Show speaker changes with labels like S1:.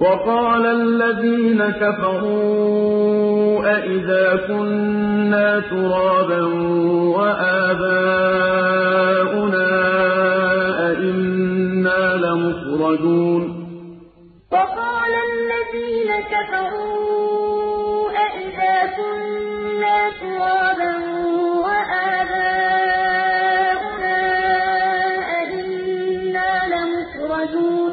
S1: وقال الذين كفروا أئذا كنا ترابا وآباؤنا أئنا لمخرجون. وقال الذين كفروا أئذا كنا ترابا وآباؤنا أئنا لمخرجون.